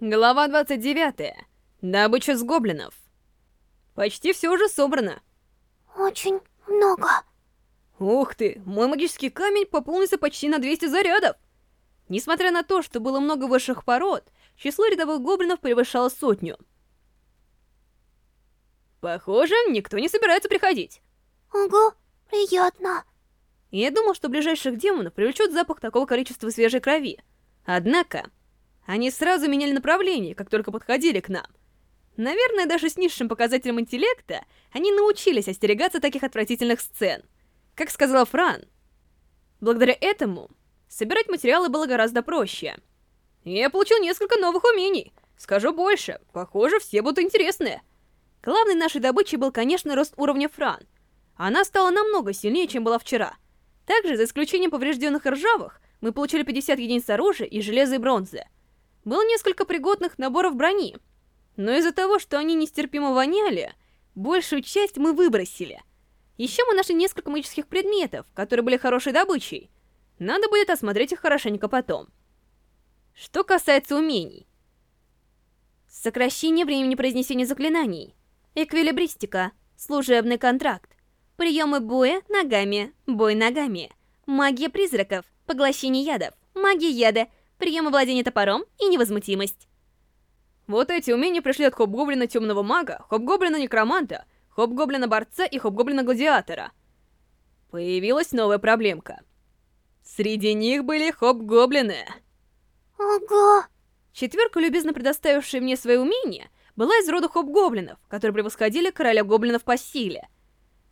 Глава 29. Добыча с гоблинов. Почти все уже собрано. Очень много. Ух ты, мой магический камень пополнился почти на 200 зарядов. Несмотря на то, что было много высших пород, число рядовых гоблинов превышало сотню. Похоже, никто не собирается приходить. Ого, приятно. Я думал, что ближайших демонов привлечет запах такого количества свежей крови. Однако, они сразу меняли направление, как только подходили к нам. Наверное, даже с низшим показателем интеллекта они научились остерегаться таких отвратительных сцен. Как сказала Фран, благодаря этому собирать материалы было гораздо проще. Я получил несколько новых умений. Скажу больше, похоже, все будут интересные. Главной нашей добычей был, конечно, рост уровня Фран. Она стала намного сильнее, чем была вчера. Также, за исключением поврежденных ржавых, мы получили 50 единиц оружия и железа и бронзы. Было несколько пригодных наборов брони, но из-за того, что они нестерпимо воняли, большую часть мы выбросили. Еще мы нашли несколько магических предметов, которые были хорошей добычей. Надо будет осмотреть их хорошенько потом. Что касается умений. Сокращение времени произнесения заклинаний. Эквилибристика. Служебный контракт. Приемы боя ногами, бой ногами. Магия призраков. Поглощение ядов. Магия яда приемы владения топором и невозмутимость. Вот эти умения пришли от Хоп-Гоблина Темного Мага, Хоп-Гоблина Некроманта, Хоп-Гоблина Борца и Хоп-Гоблина Гладиатора. Появилась новая проблемка. Среди них были Хоп-Гоблины. Ого! Четверка, любезно предоставившая мне свои умения, была из рода Хоп-Гоблинов, которые превосходили Короля Гоблинов по силе.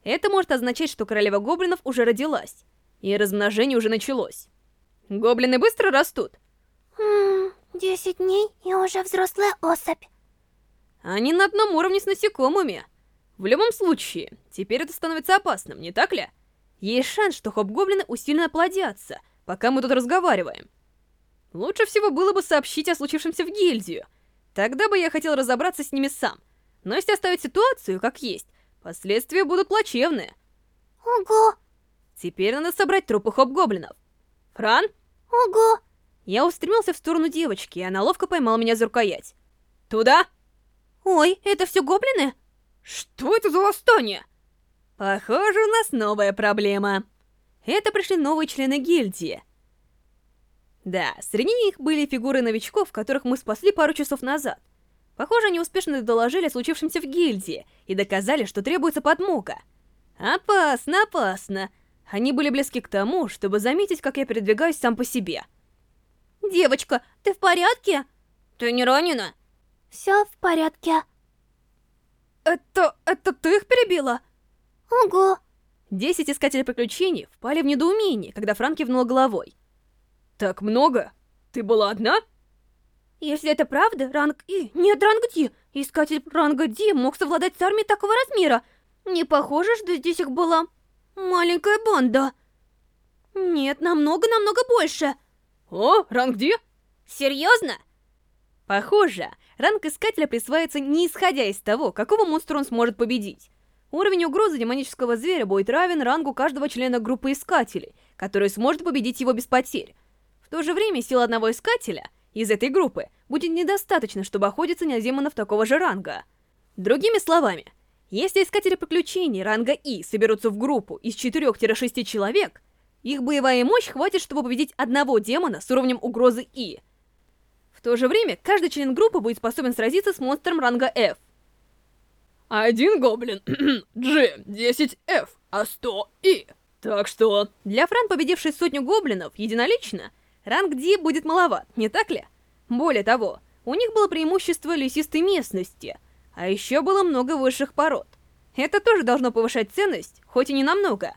Это может означать, что Королева Гоблинов уже родилась, и размножение уже началось. Гоблины быстро растут, десять дней и уже взрослая особь. Они на одном уровне с насекомыми. В любом случае, теперь это становится опасным, не так ли? Есть шанс, что хоп-гоблины усиленно плодятся, пока мы тут разговариваем. Лучше всего было бы сообщить о случившемся в гильдию. Тогда бы я хотел разобраться с ними сам. Но если оставить ситуацию как есть, последствия будут плачевные. Ого! Теперь надо собрать трупы хоп-гоблинов. Фран? Ого! Я устремился в сторону девочки, и она ловко поймала меня за рукоять. «Туда?» «Ой, это все гоблины?» «Что это за восстание?» «Похоже, у нас новая проблема. Это пришли новые члены гильдии. Да, среди них были фигуры новичков, которых мы спасли пару часов назад. Похоже, они успешно доложили о случившемся в гильдии и доказали, что требуется подмога. Опасно, опасно. Они были близки к тому, чтобы заметить, как я передвигаюсь сам по себе. «Девочка, ты в порядке? Ты не ранена?» Все в порядке. «Это... это ты их перебила?» Ого! Десять искателей приключений впали в недоумение, когда Фран кивнула головой. «Так много? Ты была одна?» Если это правда, ранг И, нет, ранг Ди. Искатель ранга Ди мог совладать с армией такого размера. Не похоже, что здесь их была маленькая банда. Нет, намного-намного больше. О, ранг Ди? Серьезно? Похоже, ранг Искателя присваивается не исходя из того, какого монстра он сможет победить. Уровень угрозы демонического зверя будет равен рангу каждого члена группы Искателей, который сможет победить его без потерь. В то же время сила одного Искателя из этой группы будет недостаточно, чтобы охотиться на демонов такого же ранга. Другими словами, если Искатели Приключений ранга И соберутся в группу из 4-6 человек, их боевая мощь хватит, чтобы победить одного демона с уровнем угрозы И. В то же время, каждый член группы будет способен сразиться с монстром ранга F. Один гоблин G, 10 F, а 100 И. Так что... Для Фран, победившей сотню гоблинов единолично, ранг D будет маловат, не так ли? Более того, у них было преимущество лесистой местности, а еще было много высших пород. Это тоже должно повышать ценность, хоть и не намного.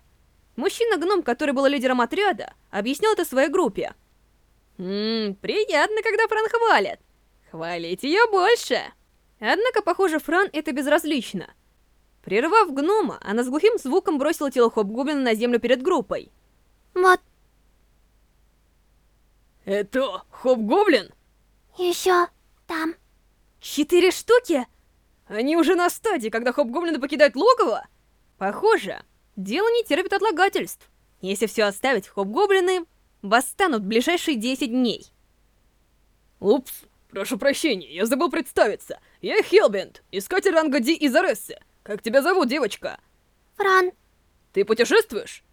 Мужчина-гном, который был лидером отряда, объяснял это своей группе. Ммм, приятно, когда Фран хвалят. Хвалить ее больше. Однако, похоже, Фран это безразлично. Прервав гнома, она с глухим звуком бросила тело Хоп-Гоблина на землю перед группой. Вот. Это Хоп-Гоблин? Еще там. Четыре штуки? Они уже на стадии, когда Хоп-Гоблины покидают логово? Похоже, Дело не терпит отлагательств. Если все оставить, хоп-гоблины восстанут в ближайшие 10 дней. Упс, Прошу прощения, я забыл представиться. Я Хелбент, искатель ранга Ди из Арессы. Как тебя зовут, девочка? Фран, Ты путешествуешь?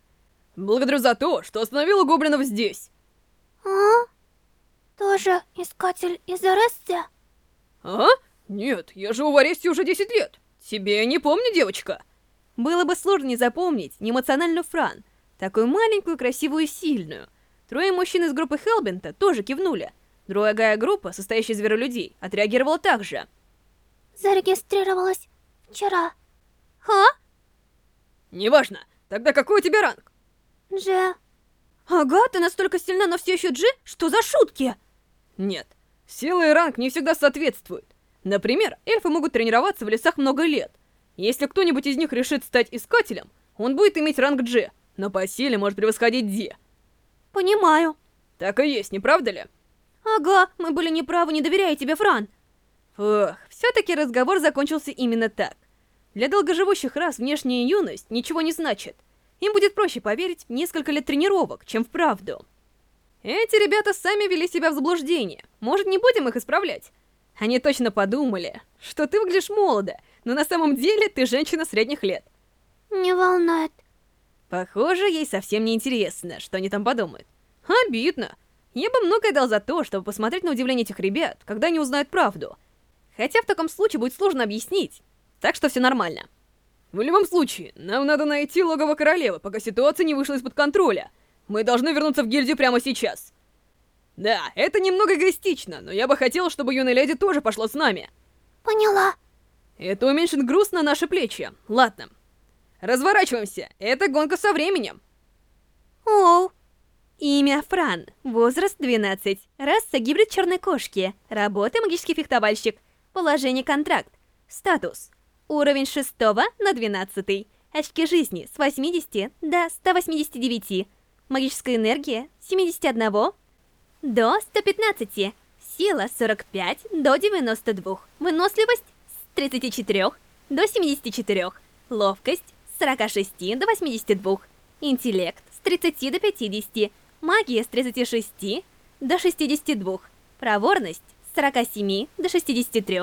Благодарю за то, что остановила гоблинов здесь. а? Тоже искатель из Аресты? А? Нет, я живу в Аресте уже 10 лет. Тебе я не помню, девочка. Было бы сложно не запомнить неэмоциональную Фран, такую маленькую, красивую и сильную. Трое мужчин из группы Хелбента тоже кивнули. Другая группа, состоящая из зверолюдей, отреагировала так же. Зарегистрировалась вчера. «Ха? Неважно. Тогда какой у тебя ранг? Дже. Ага, ты настолько сильна, но все еще Джи? Что за шутки?» Нет. Сила и ранг не всегда соответствуют. Например, эльфы могут тренироваться в лесах много лет. Если кто-нибудь из них решит стать искателем, он будет иметь ранг G, но по силе может превосходить Ди. «Понимаю». Так и есть, не правда ли? «Ага, мы были неправы, не доверяя тебе, Фран». Фух, все-таки разговор закончился именно так. Для долгоживущих рас внешняя юность ничего не значит. Им будет проще поверить в несколько лет тренировок, чем в правду. Эти ребята сами вели себя в заблуждение. Может, не будем их исправлять? Они точно подумали, что ты выглядишь молодо, но на самом деле ты женщина средних лет. Не волнует. Похоже, ей совсем не интересно, что они там подумают. Обидно. Я бы многое дал за то, чтобы посмотреть на удивление этих ребят, когда они узнают правду. Хотя в таком случае будет сложно объяснить. Так что все нормально. В любом случае, нам надо найти логово королевы, пока ситуация не вышла из-под контроля. Мы должны вернуться в гильдию прямо сейчас. Да, это немного эгоистично, но я бы хотел, чтобы юная леди тоже пошла с нами. Поняла. Это уменьшит груз на наши плечи. Ладно. Разворачиваемся. Это гонка со временем. Оу. Имя Фран. Возраст 12. Раса гибрид черной кошки. Работа магический фехтовальщик. Положение контракт. Статус. Уровень 6 на 12. Очки жизни с 80 до 189. Магическая энергия 71 до 115. Сила 45 до 92. Выносливость с 34 до 74. Ловкость с 46 до 82. Интеллект с 30 до 50. Магия с 36 до 62. Проворность с 47 до 63.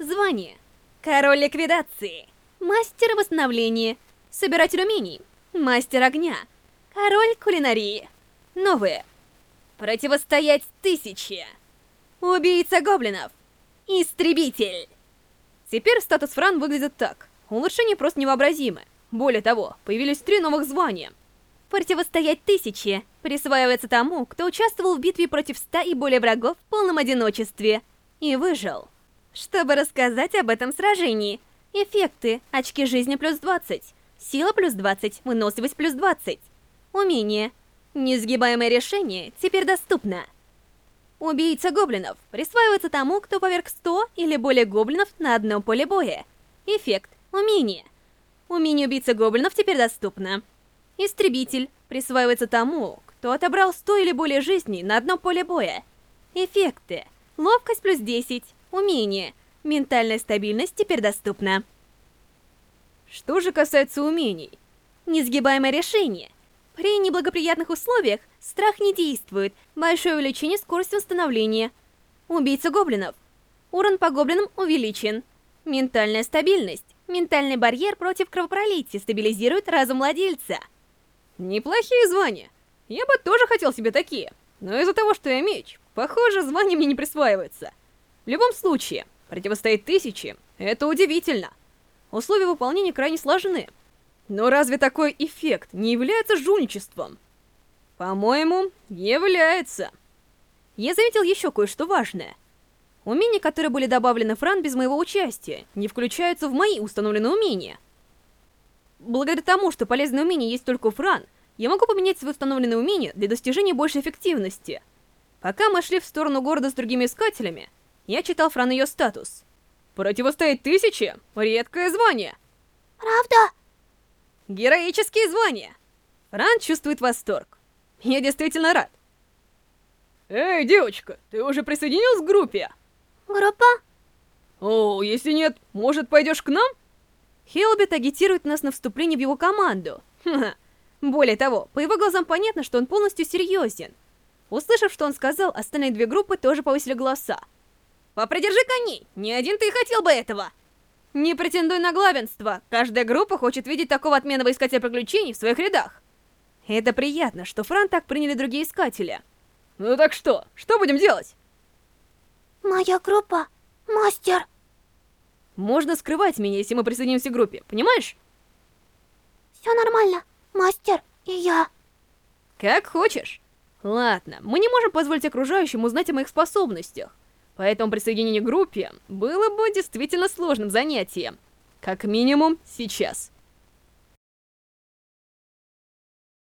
Звание. Король ликвидации. Мастер восстановления. Собиратель умений. Мастер огня. Король кулинарии. Новые. Противостоять тысяче. Убийца гоблинов. Истребитель. Теперь статус Фран выглядит так. Улучшения просто невообразимы. Более того, появились три новых звания. Противостоять тысяче присваивается тому, кто участвовал в битве против ста и более врагов в полном одиночестве и выжил. Чтобы рассказать об этом сражении. Эффекты. Очки жизни плюс 20. Сила плюс 20. Выносливость плюс 20. Умение. Несгибаемое решение теперь доступно. Убийца гоблинов присваивается тому, кто поверг 100 или более гоблинов на одном поле боя. Эффект. Умение. Умение убийцы гоблинов теперь доступно. Истребитель присваивается тому, кто отобрал 100 или более жизней на одном поле боя. Эффекты. Ловкость плюс 10. Умение. Ментальная стабильность теперь доступна. Что же касается умений? Несгибаемое решение. При неблагоприятных условиях страх не действует. Большое увеличение скорости восстановления. Убийца гоблинов. Урон по гоблинам увеличен. Ментальная стабильность. Ментальный барьер против кровопролития стабилизирует разум владельца. Неплохие звания. Я бы тоже хотел себе такие. Но из-за того, что я меч, похоже, звание мне не присваивается. В любом случае, противостоять тысячи — это удивительно. Условия выполнения крайне сложны. Но разве такой эффект не является жульничеством? По-моему, является. Я заметил еще кое-что важное. Умения, которые были добавлены Фран без моего участия, не включаются в мои установленные умения. Благодаря тому, что полезные умения есть только у Фран, я могу поменять свои установленные умения для достижения большей эффективности. Пока мы шли в сторону города с другими искателями, я читал Фран ее статус. Противостоять тысяче — редкое звание. Правда? Героические звания. Фран чувствует восторг. Я действительно рад. Эй, девочка, ты уже присоединилась к группе? Группа? О, если нет, может пойдешь к нам? Хелбит агитирует нас на вступление в его команду. Ха-ха. Более того, по его глазам понятно, что он полностью серьезен. Услышав, что он сказал, остальные две группы тоже повысили голоса. попридержи коней, ни один ты хотел бы этого. Не претендуй на главенство, каждая группа хочет видеть такого отменного искателя приключений в своих рядах. Это приятно, что Фран так приняли другие искатели. Ну так что, что будем делать? Моя группа — мастер. Можно скрывать меня, если мы присоединимся к группе, понимаешь? Все нормально, мастер и я. Как хочешь. Ладно, мы не можем позволить окружающим узнать о моих способностях. Поэтому присоединение к группе было бы действительно сложным занятием. Как минимум, сейчас.